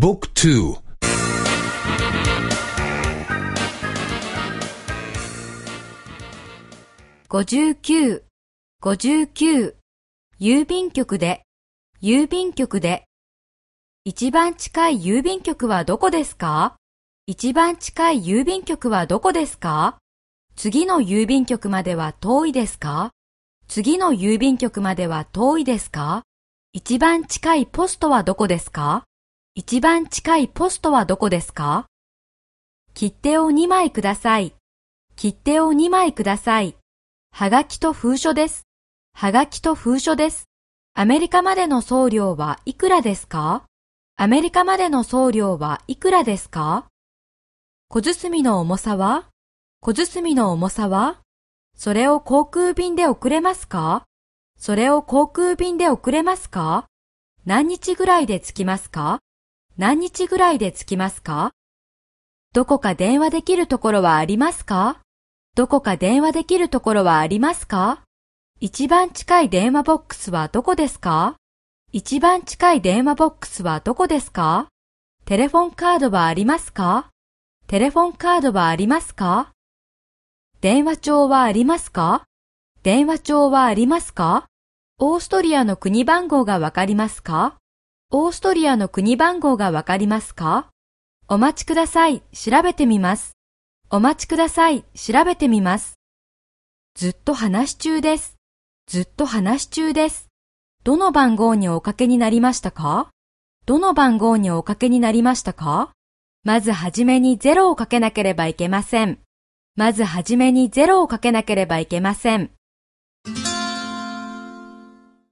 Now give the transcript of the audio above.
บุ๊กทู59、59、郵便局で、郵便局で。一番近い郵便局はどこですか一番近い郵便局はどこですか次の郵便局までは遠いですか次の郵便局までは遠いですか一番近いポストはどこですか 一番近いポストはどこですか？切手を2枚ください。切手を2枚ください。はがきと封書です。はがきと封書です。アメリカまでの送料はいくらですか？アメリカまでの送料はいくらですか？小包の重さは？小包の重さは？それを航空便で送れますか？それを航空便で送れますか？何日ぐらいで着きますか？何日ぐらいで着きますか？どこか電話できるところはありますか？どこか電話できるところはありますか？一番近い電話ボックスはどこですか？一番近い電話ボックスはどこですか？テレフォンカードはありますか？テレフォンカードはありますか？電話帳はありますか？電話帳はありますか？オーストリアの国番号がわかりますか？オーストリアの国番号がわかりますか？お待ちください。調べてみます。お待ちください。調べてみます。ずっと話し中です。ずっと話し中です。どの番号におかけになりましたか？どの番号におかけになりましたか？まずはじめにゼロをかけなければいけません。まずはじめにゼロをかけなければいけません。